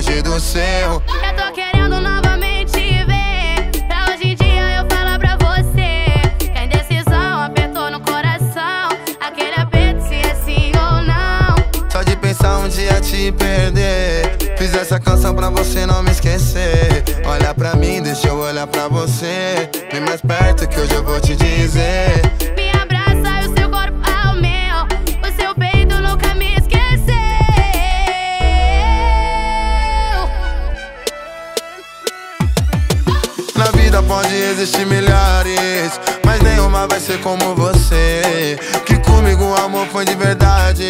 longe do seu. Eu tô querendo novamente ver. Pra hoje em dia eu falar pra você. Que a indecisão apertou no coração. Aquele aperto se é sim ou não. Só de pensar um dia te perder. Fiz essa canção pra você não me esquecer. Olha pra mim, deixa eu olhar pra você. Vem mais perto que hoje eu vou te dizer. Vida pode existir milhares, mas nenhuma vai ser como você. Que comigo o amor foi de verdade,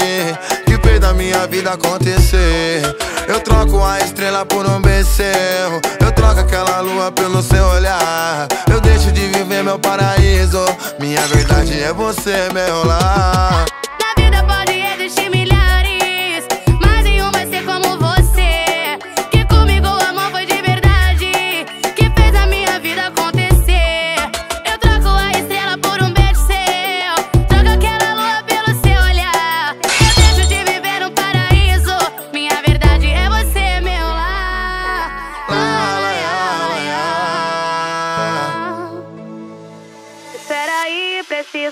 que fez da minha vida acontecer. Eu troco a estrela por um becerro, eu troco aquela lua pelo seu olhar. Eu deixo de viver meu paraíso, minha verdade é você, meu lar.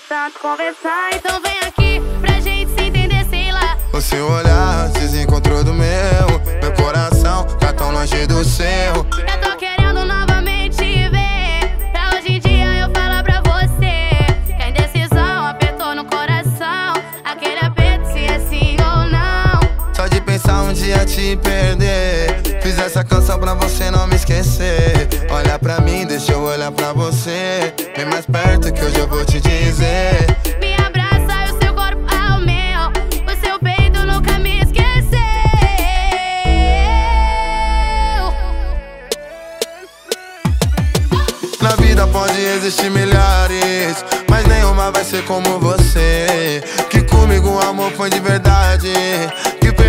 Tanto conversar. Então vem aqui pra gente se entender, sei lá. O seu olhar se desencontrou do meu, meu coração tá tão longe do seu. Eu tô querendo novamente ver. Pra hoje em dia eu falar pra você. Que a indecisão apertou no coração. Aquele aperto se é sim ou não. Só de pensar um dia te perder. Fiz essa canção pra você não me esquecer. Olha pra mim, deixa eu olhar pra você. Vem mais perto que hoje eu vou te dizer. Me abraça e o seu corpo ao meu. O seu peito nunca me esqueceu. Na vida pode existir milhares, mas nenhuma vai ser como você. Que comigo o amor foi de verdade,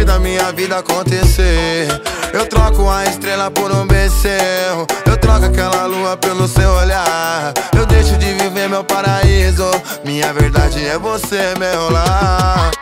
da minha vida acontecer. Eu troco a estrela por um becerro, eu troco aquela lua pelo seu olhar. Eu deixo de viver meu paraíso, minha verdade é você, meu lar.